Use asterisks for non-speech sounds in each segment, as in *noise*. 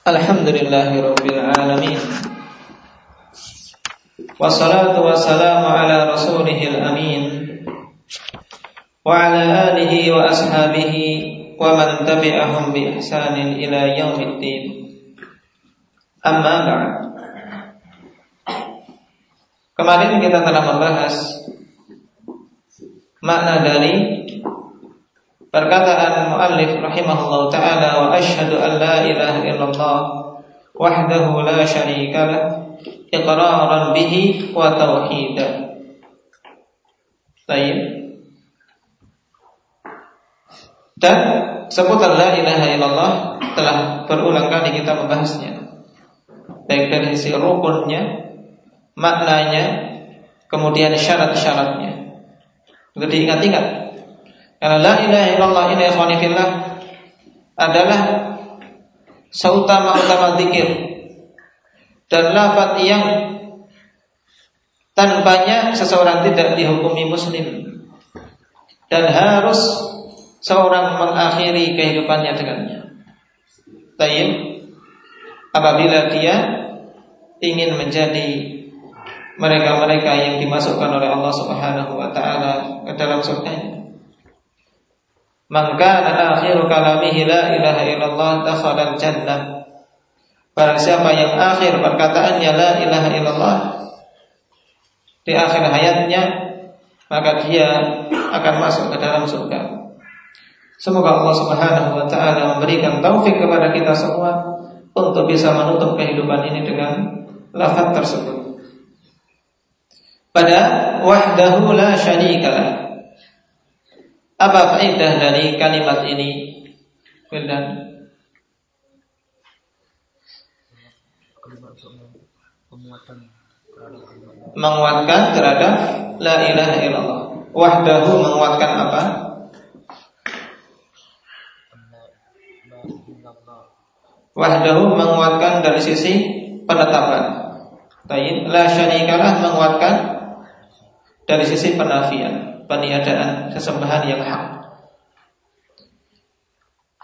Alhamdulillahirabbil alamin. Wassalatu wassalamu ala rasulihil amin wa ala alihi wa ashabihi wa man tabi'ahum bi ihsanin ila yaumiddin. Amma ba'd. Kemarin kita telah membahas makna dari perkataan muallif rahimahullah taala wa asyhadu an la ilaha illallah wahdahu la syarika lah iqraran bihi wa tauhida. Baik. Dan seputar la ilaha illallah telah berulang kali kita membahasnya. Baik dari sisi rukunnya, maknanya, kemudian syarat-syaratnya. Untuk diingat-ingat. La ilaha illallah ini ikhwanifillah adalah seutama-utama zikir dan lafaz yang tanpanya seseorang tidak dihukumi muslim dan harus seorang mengakhiri kehidupannya dengannya. Tayyib apabila dia ingin menjadi mereka-mereka yang dimasukkan oleh Allah Subhanahu wa taala ke dalam Maka akhiru kalamihi la ilaha illallah dakhala jannah. Barang siapa yang akhir perkataannya la ilaha illallah di akhir hayatnya maka dia akan masuk ke dalam surga. Semoga Allah Subhanahu wa taala memberikan taufik kepada kita semua untuk bisa menutup kehidupan ini dengan lafaz tersebut pada wahdahu la syarikalah. Apa faedah dari kalimat ini? Firdan. Menguatkan terhadap la ilaha illallah. Wahdahu menguatkan apa? Wahdahu menguatkan dari sisi penetapan. Tayyib la syarikalah menguatkan dari sisi penafian, peniadaan sesembahan yang hak.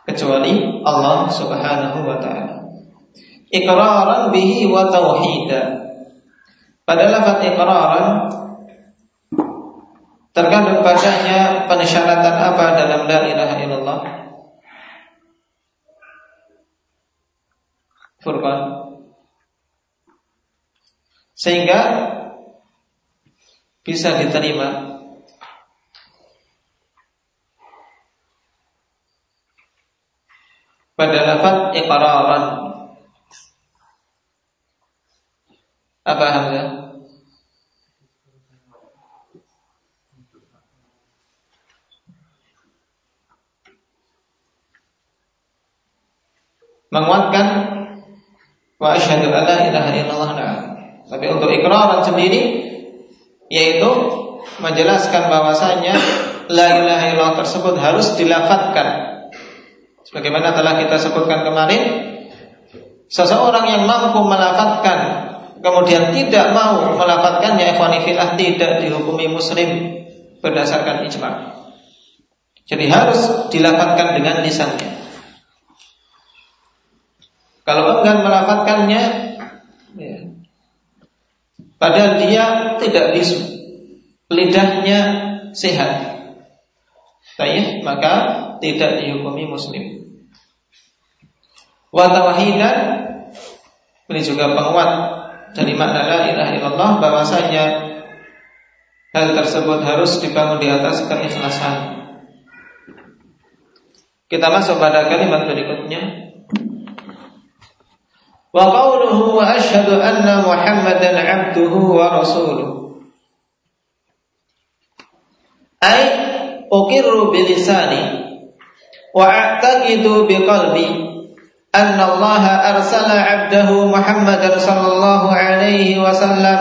Kecuali Allah Subhanahu wa taala. Iqraran bihi wa tauhida. Pada lafaz iqraran terkandung padanya pensyaratan apa dalam la ilaha illallah? Furqan. Sehingga bisa diterima pada lafaz iqraran. Apa hamzah? Menguatkan wa asyhadu alla ilaha illallah tapi untuk iqraran sendiri yaitu menjelaskan bahwasanya la ilaha illallah tersebut harus dilafatkan sebagaimana telah kita sebutkan kemarin seseorang yang mampu melafatkan kemudian tidak mau melafatkannya ikhwanifillah tidak dihukumi muslim berdasarkan ijma. Jadi harus dilafatkan dengan lisannya. Kalau enggan melafatkannya ya, Padahal dia tidak bisu Lidahnya sehat. Baik, maka tidak dihukumi muslim. Watawahidan ini juga penguat dari makna la ilaha illallah bahwasanya hal tersebut harus dibangun di atas keikhlasan. Kita masuk pada kalimat berikutnya. Wa qawluhu wa asyhadu anna Muhammadan 'abduhu wa rasuluh. Ai Ukirru bilisani وأعتقد بقلبي أن الله أرسل عبده محمدا صلى الله عليه وسلم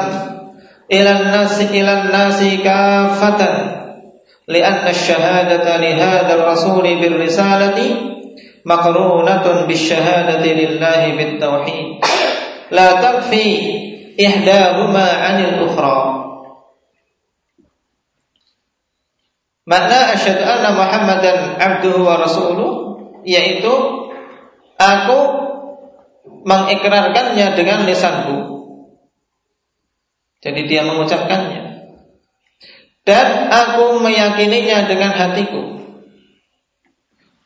إلى الناس إلى الناس كافة لأن الشهادة لهذا الرسول بالرسالة مقرونة بالشهادة لله بالتوحيد لا تكفي إحداهما عن الأخرى Makna asyhadu anna Muhammadan abduhu wa rasuluh yaitu aku mengikrarkannya dengan lisanku. Jadi dia mengucapkannya. Dan aku meyakininya dengan hatiku.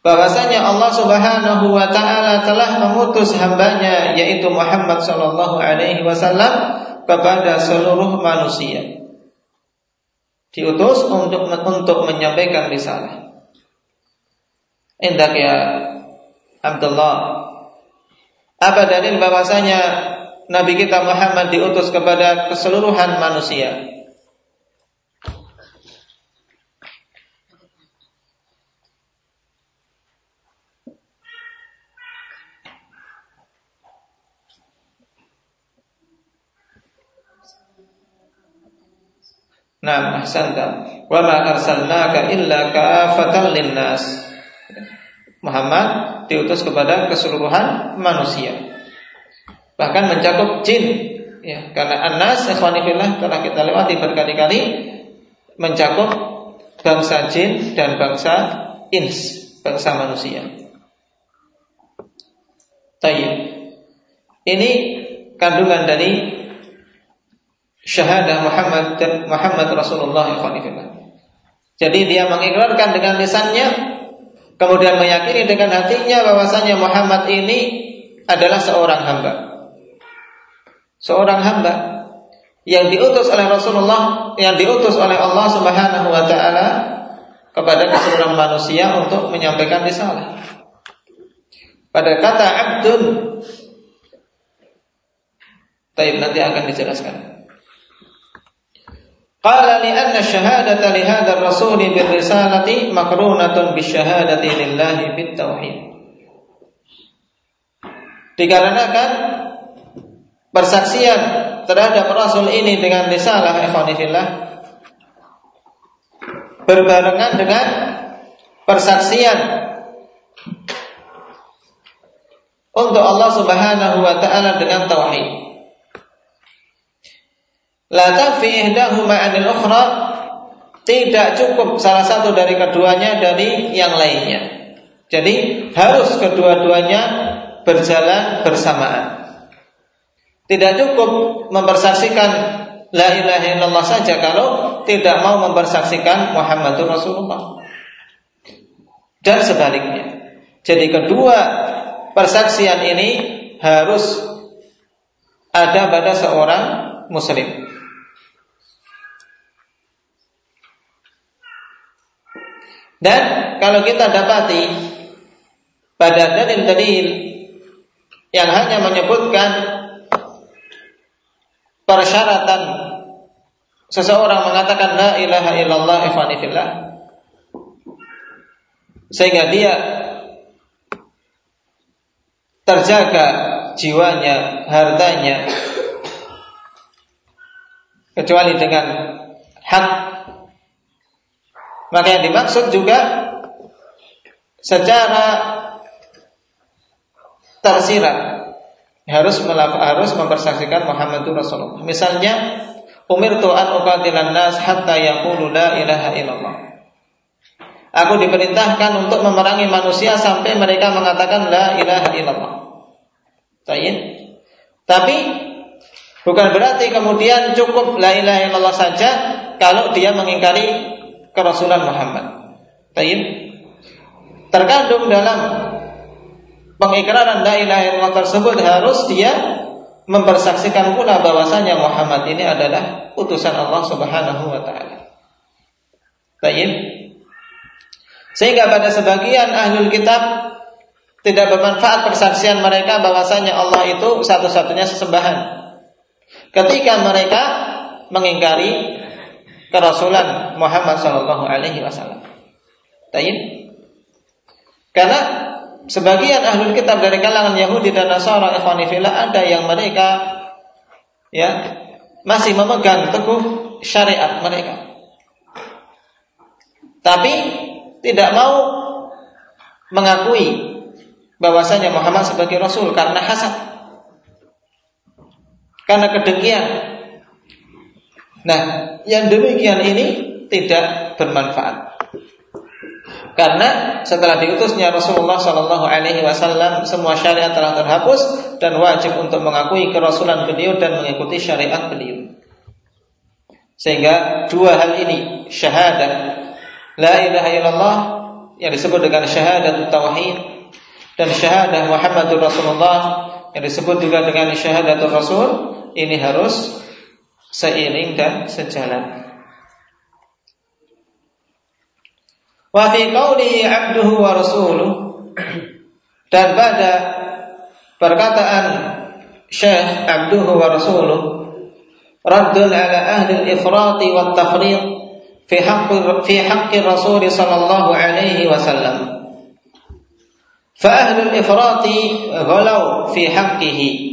Bahwasanya Allah Subhanahu wa taala telah mengutus hambanya yaitu Muhammad sallallahu alaihi wasallam kepada seluruh manusia. Diutus untuk untuk menyampaikan risalah. Indak ya Abdullah. Apa dalil bahwasanya Nabi kita Muhammad diutus kepada keseluruhan manusia? Nah, ahsanta. Wa ma arsalnaka illa kafatan linnas. Muhammad diutus kepada keseluruhan manusia. Bahkan mencakup jin ya karena annas ikhwanillah telah kita lewati berkali-kali mencakup bangsa jin dan bangsa ins, bangsa manusia. Tayyib. Ini kandungan dari syahadah Muhammad Muhammad Rasulullah Jadi dia mengikrarkan dengan lisannya kemudian meyakini dengan hatinya bahwasanya Muhammad ini adalah seorang hamba. Seorang hamba yang diutus oleh Rasulullah, yang diutus oleh Allah Subhanahu wa taala kepada keseluruhan manusia untuk menyampaikan risalah. Pada kata abdun Taib nanti akan dijelaskan. Qala li anna syahadata li hadzal rasul bil risalati makrunatun bi syahadati lillahi bit tauhid. Dikarenakan persaksian terhadap rasul ini dengan risalah ikhwanillah berbarengan dengan persaksian untuk Allah Subhanahu wa taala dengan tauhid. La tafi ihdahuma 'anil tidak cukup salah satu dari keduanya dari yang lainnya. Jadi harus kedua-duanya berjalan bersamaan. Tidak cukup mempersaksikan la ilaha illallah saja kalau tidak mau mempersaksikan Muhammadur Rasulullah. Dan sebaliknya. Jadi kedua persaksian ini harus ada pada seorang muslim. Dan kalau kita dapati pada dalil-dalil yang hanya menyebutkan persyaratan seseorang mengatakan la ilaha illallah ikhwanifillah sehingga dia terjaga jiwanya, hartanya kecuali dengan hak maka yang dimaksud juga secara tersirat harus harus mempersaksikan Muhammadur Rasulullah. Misalnya, umirtu an uqatilan nas hatta yaqulu la ilaha illallah. Aku diperintahkan untuk memerangi manusia sampai mereka mengatakan la ilaha illallah. Tapi bukan berarti kemudian cukup la ilaha illallah saja kalau dia mengingkari kerasulan Muhammad. Tayyib. Terkandung dalam pengikraran la ilaha illallah tersebut harus dia mempersaksikan pula bahwasanya Muhammad ini adalah utusan Allah Subhanahu wa taala. Tayyib. Sehingga pada sebagian ahlul kitab tidak bermanfaat persaksian mereka bahwasanya Allah itu satu-satunya sesembahan. Ketika mereka mengingkari kerasulan Muhammad Shallallahu Alaihi Wasallam. Tayyib. Karena sebagian ahli kitab dari kalangan Yahudi dan Nasara ikhwanifillah ada yang mereka ya masih memegang teguh syariat mereka. Tapi tidak mau mengakui bahwasanya Muhammad sebagai rasul karena hasad. Karena kedengkian Nah, yang demikian ini tidak bermanfaat. Karena setelah diutusnya Rasulullah Shallallahu Alaihi Wasallam, semua syariat telah terhapus dan wajib untuk mengakui kerasulan beliau dan mengikuti syariat beliau. Sehingga dua hal ini syahadat la ilaha illallah yang disebut dengan syahadat tauhid dan syahadah Muhammadur Rasulullah yang disebut juga dengan syahadatul Rasul ini harus seiring dan sejalan. Wa fi qawlihi abduhu wa rasuluh dan pada perkataan Syekh abduhu wa rasuluh raddun ala ahli al-ifrat wa tafriq fi haqq fi haqq Rasul sallallahu alaihi wasallam. الإفراط غلوا في حقه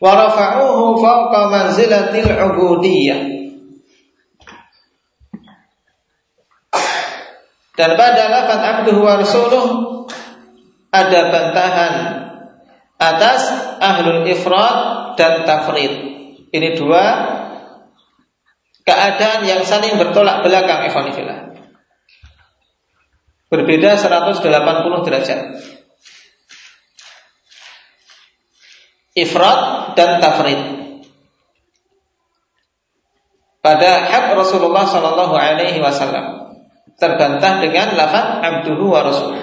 wa rafa'uhu fawqa manzilatil ubudiyah. Dan pada lafaz abduhu wa rasuluh ada bantahan atas ahlul ifrat dan tafrid. Ini dua keadaan yang saling bertolak belakang ifanifillah berbeda 180 derajat. Ifrat dan tafrid. Pada hak Rasulullah Sallallahu Alaihi Wasallam terbantah dengan lafaz abduhu wa rasul.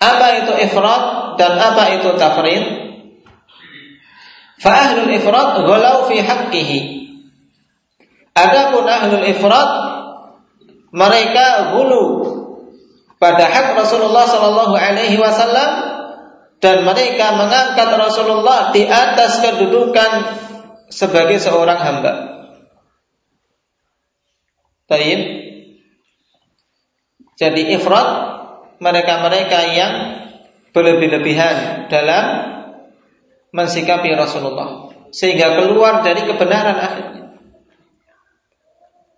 Apa itu ifrat dan apa itu tafrid? Fa ahlul ifrat ghalau fi haqqihi. Adapun ahlul ifrat mereka hulu pada hak Rasulullah sallallahu alaihi wasallam dan mereka mengangkat Rasulullah di atas kedudukan sebagai seorang hamba. Taib. Jadi ifrat mereka-mereka yang berlebih-lebihan dalam mensikapi Rasulullah sehingga keluar dari kebenaran akhirnya.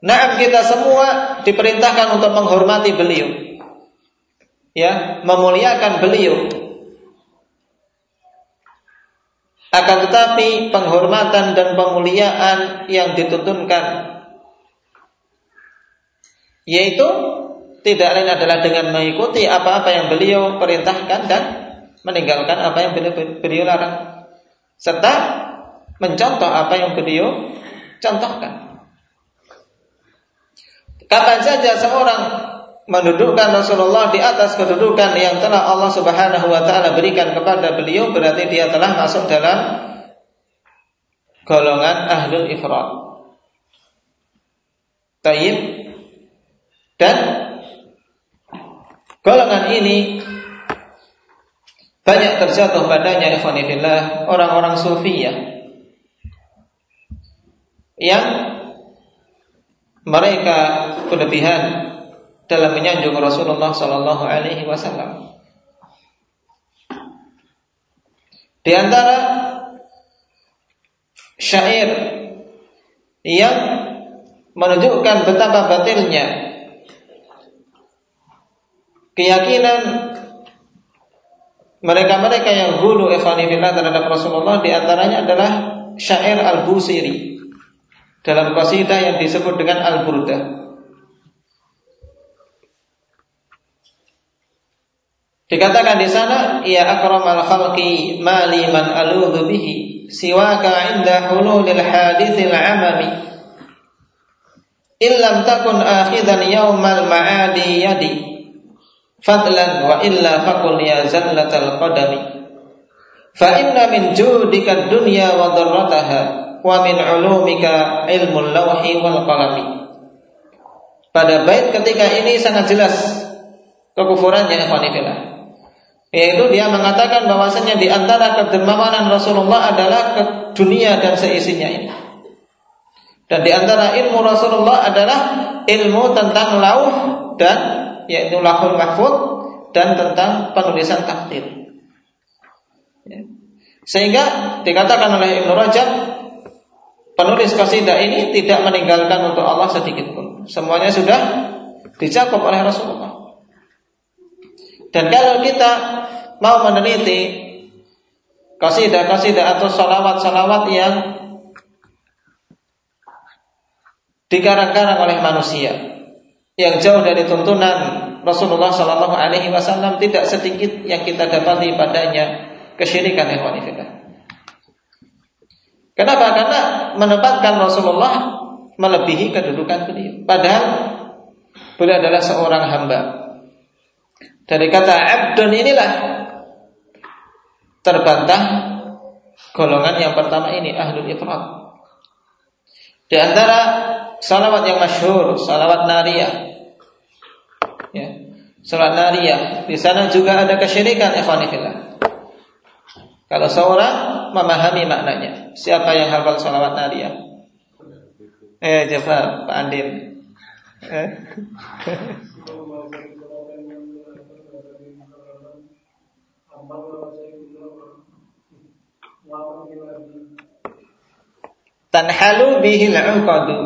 Nah, kita semua diperintahkan untuk menghormati beliau. Ya, memuliakan beliau. Akan tetapi penghormatan dan pemuliaan yang dituntunkan yaitu tidak lain adalah dengan mengikuti apa-apa yang beliau perintahkan dan meninggalkan apa yang beliau, beliau larang serta mencontoh apa yang beliau contohkan. Kapan saja seorang mendudukkan Rasulullah di atas kedudukan yang telah Allah Subhanahu wa taala berikan kepada beliau berarti dia telah masuk dalam golongan ahlul ifrat. Taib dan Golongan ini banyak terjatuh padanya ikhwanillah orang-orang sufiyah yang mereka berlebihan dalam menyanjung Rasulullah Sallallahu Alaihi Wasallam. Di antara syair yang menunjukkan betapa batilnya keyakinan mereka-mereka yang hulu ikhwanifillah terhadap Rasulullah di antaranya adalah syair al-Busiri dalam qasidah yang disebut dengan al-Burdah. Dikatakan di sana, ya akramal khalqi mali man aludhu bihi siwaka inda hululil hadithil amami illam takun akhidan yaumal ma'adi yadi fadlan wa illa faqul ya zallatal qadami fa inna min judika dunya wa dharrataha wa min ulumika ilmul lawhi wal qalami. Pada bait ketika ini sangat jelas kekufurannya ikhwanifillah yaitu dia mengatakan bahwasanya di antara kedermawanan Rasulullah adalah ke dunia dan seisinya ini. Dan di antara ilmu Rasulullah adalah ilmu tentang lauh dan yaitu lahul mahfud dan tentang penulisan takdir. Ya. Sehingga dikatakan oleh Ibnu Rajab penulis kasidah ini tidak meninggalkan untuk Allah sedikit pun. Semuanya sudah dicakup oleh Rasulullah. Dan kalau kita mau meneliti kasidah-kasidah atau salawat-salawat yang dikarang-karang oleh manusia yang jauh dari tuntunan Rasulullah Shallallahu Alaihi Wasallam tidak sedikit yang kita dapati padanya kesyirikan ikhwan Kenapa? Karena menempatkan Rasulullah melebihi kedudukan beliau. Padahal beliau adalah seorang hamba. Dari kata abdun inilah terbantah golongan yang pertama ini ahlul ifrat. Di antara salawat yang masyhur, salawat nariyah. Ya. Salat nariyah, di sana juga ada kesyirikan ikhwanillah. Kalau seorang memahami maknanya, siapa yang hafal salawat nariyah? Eh, coba Pak Andin. Eh. *laughs* tanhalu bihil uqadu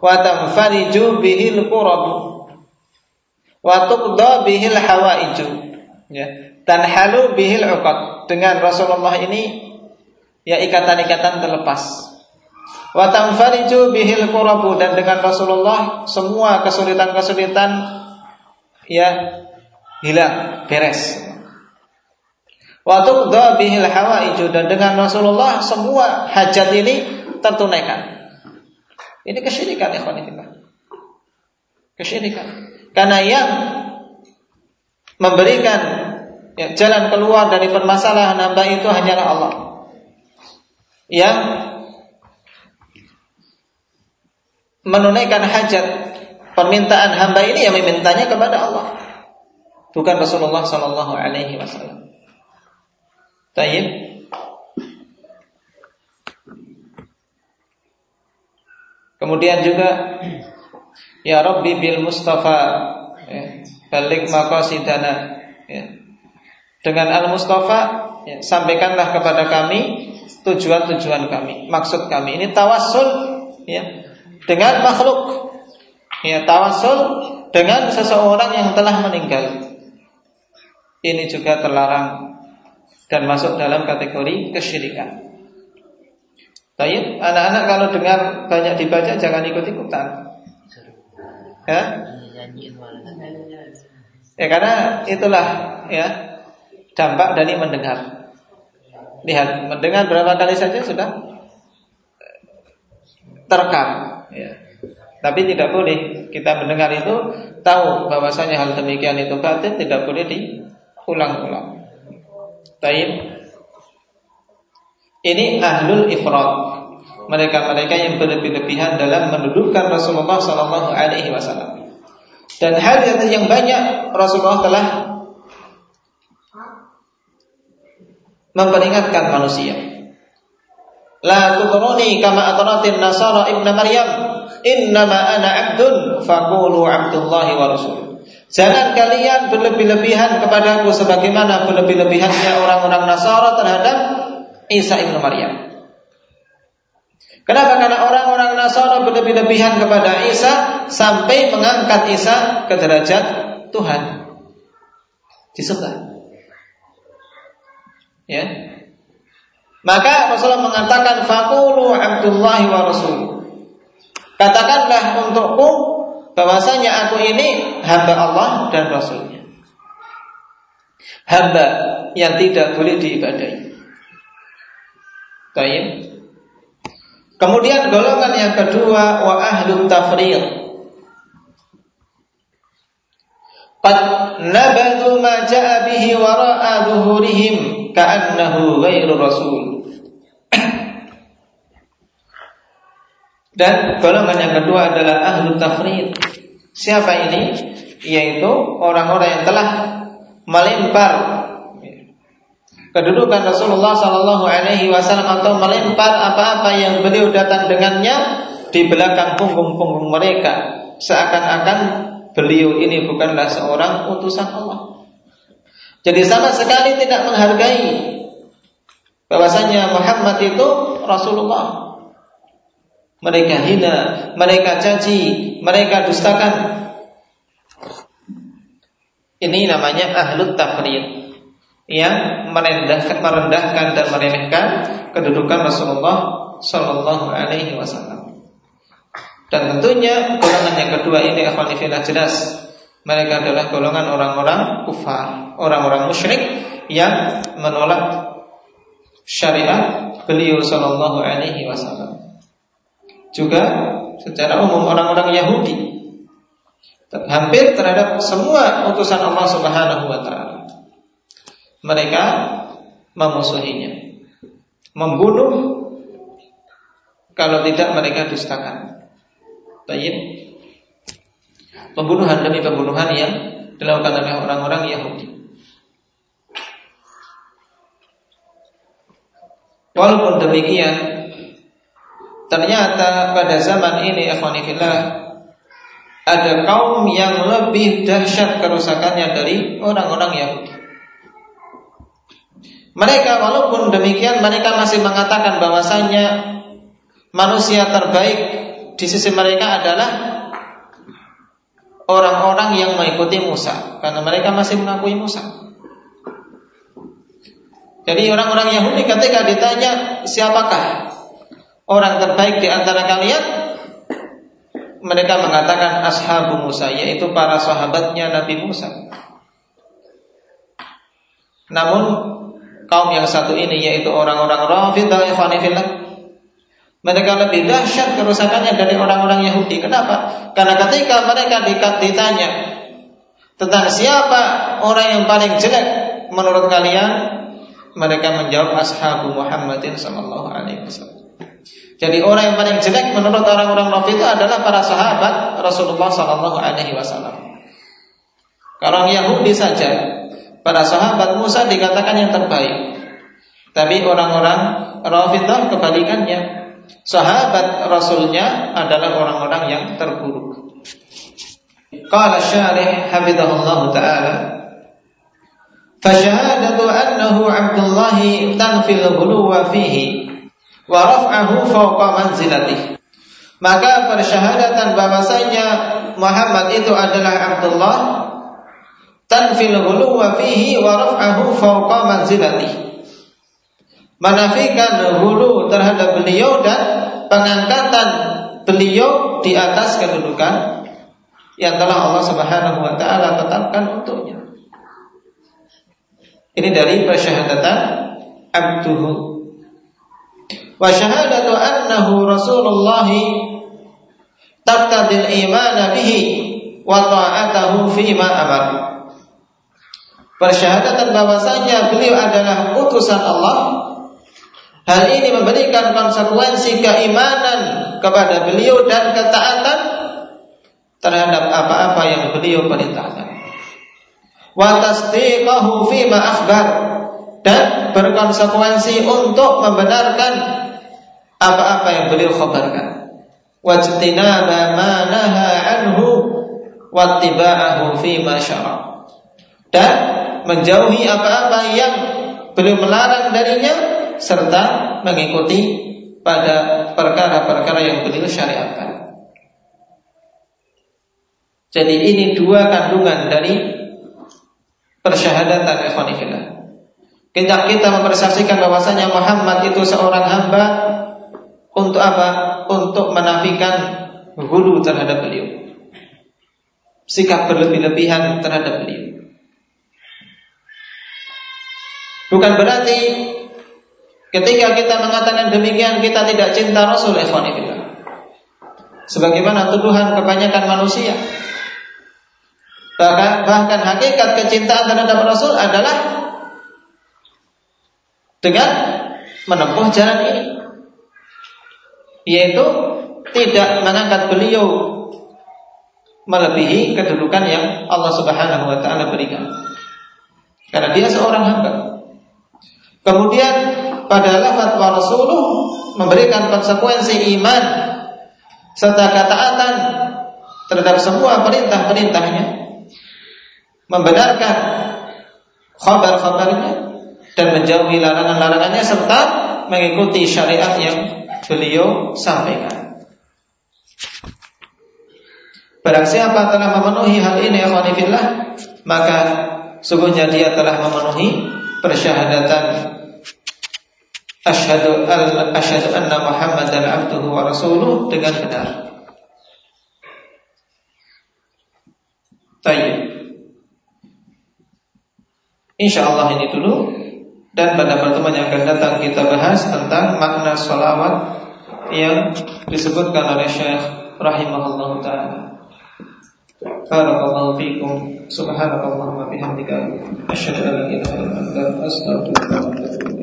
wa tanfariju bihil quradu wa tuqda bihil hawaiju ya tanhalu bihil uqad dengan Rasulullah ini ya ikatan-ikatan terlepas. Wa tanfariju bihil qurabu dan dengan Rasulullah semua kesulitan-kesulitan ya hilang beres wa tuqda bihil hawaiju dan dengan Rasulullah semua hajat ini tertunaikan. Ini kesyirikan ikhwan Kesyirikan. Karena yang memberikan ya, jalan keluar dari permasalahan hamba itu hanyalah Allah. Yang menunaikan hajat permintaan hamba ini yang memintanya kepada Allah. Bukan Rasulullah Sallallahu Alaihi Wasallam. Tayyib. Kemudian juga ya Rabbi bil Mustafa ya, balik maqasidana ya. Dengan Al Mustafa ya, sampaikanlah kepada kami tujuan-tujuan kami, maksud kami. Ini tawassul ya dengan makhluk. Ya, tawassul dengan seseorang yang telah meninggal. Ini juga terlarang dan masuk dalam kategori kesyirikan. Baik, anak-anak kalau dengar banyak dibaca jangan ikut-ikutan. Ya? Ya karena itulah ya dampak dari mendengar. Lihat, mendengar berapa kali saja sudah terekam. Ya. Tapi tidak boleh kita mendengar itu tahu bahwasanya hal demikian itu batin tidak boleh diulang-ulang. Baik. Ini ahlul ifrat. Mereka-mereka yang berlebih-lebihan dalam mendudukkan Rasulullah Sallallahu Alaihi Wasallam. Dan hal yang banyak Rasulullah telah memperingatkan manusia. La tutruni kama atratin nasara ibn Maryam. Innama ana abdun faqulu abdullahi wa rasul. Jangan kalian berlebih-lebihan kepadaku sebagaimana berlebih-lebihannya orang-orang Nasara terhadap Isa ibnu Maryam. Kenapa? Karena orang-orang Nasara berlebih-lebihan kepada Isa sampai mengangkat Isa ke derajat Tuhan. Disembah. Ya. Maka Rasulullah mengatakan fakulu Abdullahi wa Rasul. Katakanlah untukku bahwasanya aku ini hamba Allah dan Rasulnya. Hamba yang tidak boleh diibadahi. Baik. Kemudian golongan yang kedua wa ahlu tafriq. Qad nabadu ma ja'a bihi wara'a dhuhurihim ka'annahu ghairu rasul. Dan golongan yang kedua adalah ahlu tafriq. Siapa ini? Yaitu orang-orang yang telah melempar kedudukan Rasulullah Shallallahu Alaihi Wasallam atau melempar apa-apa yang beliau datang dengannya di belakang punggung-punggung mereka seakan-akan beliau ini bukanlah seorang utusan Allah. Jadi sama sekali tidak menghargai bahwasanya Muhammad itu Rasulullah. Mereka hina, mereka caci, mereka dustakan. Ini namanya ahlut tafrid yang merendahkan, merendahkan dan meremehkan kedudukan Rasulullah Shallallahu Alaihi Wasallam. Dan tentunya golongan yang kedua ini akhwanifillah jelas mereka adalah golongan orang-orang kufar, orang-orang musyrik yang menolak syariat beliau sallallahu alaihi wasallam. Juga secara umum orang-orang Yahudi hampir terhadap semua utusan Allah Subhanahu wa taala. Mereka memusuhinya. Membunuh kalau tidak mereka dustakan. Tayyib. Pembunuhan demi pembunuhan yang dilakukan oleh orang-orang Yahudi. Walaupun demikian, ternyata pada zaman ini, ikhwanifillah, ada kaum yang lebih dahsyat kerusakannya dari orang-orang Yahudi. Mereka walaupun demikian mereka masih mengatakan bahwasanya manusia terbaik di sisi mereka adalah orang-orang yang mengikuti Musa karena mereka masih mengakui Musa. Jadi orang-orang Yahudi ketika ditanya siapakah orang terbaik di antara kalian, mereka mengatakan ashabu Musa yaitu para sahabatnya Nabi Musa. Namun kaum yang satu ini yaitu orang-orang Rafidah mereka lebih dahsyat kerusakannya dari orang-orang Yahudi. Kenapa? Karena ketika mereka ditanya tentang siapa orang yang paling jelek menurut kalian, mereka menjawab ashabu Muhammadin sallallahu alaihi wasallam. Jadi orang yang paling jelek menurut orang-orang Nabi itu adalah para sahabat Rasulullah sallallahu alaihi wasallam. Kalau Yahudi saja, para sahabat Musa dikatakan yang terbaik. Tapi orang-orang Rafidah kebalikannya, sahabat rasulnya adalah orang-orang yang terburuk. Qala syarih hafizahullah taala Fashahadatu annahu Abdullah tanfil ghuluwa fihi wa raf'ahu fawqa manzilatihi maka persyahadatan bahwasanya Muhammad itu adalah Abdullah tanfil ghuluwa fihi wa raf'ahu fawqa manzilatihi menafikan hulu terhadap beliau dan pengangkatan beliau di atas kedudukan yang telah Allah Subhanahu wa taala tetapkan untuknya. Ini dari persyahadatan abduhu. Annahu Rasulullah taqtadil iman bihi wa ta'atahu fi ma amar. Persyahadatan bahwasanya beliau adalah utusan Allah Hal ini memberikan konsekuensi keimanan kepada beliau dan ketaatan terhadap apa-apa yang beliau perintahkan. Wa tasdiqahu fi ma akhbar dan berkonsekuensi untuk membenarkan apa-apa yang beliau khabarkan. Wajtinaba ma naha anhu wattiba'ahu fi ma syara. Dan menjauhi apa-apa yang beliau melarang darinya serta mengikuti pada perkara-perkara yang beliau syariatkan. Jadi ini dua kandungan dari persyahadatan ikhwanifillah. Kita kita mempersaksikan bahwasanya Muhammad itu seorang hamba untuk apa? Untuk menafikan hulu terhadap beliau. Sikap berlebih-lebihan terhadap beliau. Bukan berarti Ketika kita mengatakan demikian kita tidak cinta Rasul ikhwanillah. Sebagaimana tuduhan kebanyakan manusia. Bahkan, bahkan hakikat kecintaan terhadap Rasul adalah dengan menempuh jalan ini. Yaitu tidak mengangkat beliau melebihi kedudukan yang Allah Subhanahu wa taala berikan. Karena dia seorang hamba. Kemudian pada lafaz wa rasuluh memberikan konsekuensi iman serta ketaatan terhadap semua perintah-perintahnya membenarkan khabar-khabarnya dan menjauhi larangan-larangannya serta mengikuti syariat yang beliau sampaikan. Barang siapa telah memenuhi hal ini ikhwanifillah, maka sungguhnya dia telah memenuhi persyahadatan asyhadu al asyhadu anna muhammadan abduhu wa rasuluh dengan benar. Baik. Insyaallah ini dulu dan pada pertemuan yang akan datang kita bahas tentang makna salawat yang disebutkan oleh Syekh rahimahullah taala. Barakallahu fiikum. Subhanakallahumma bihamdika asyhadu an la ilaha illa anta astaghfiruka wa atubu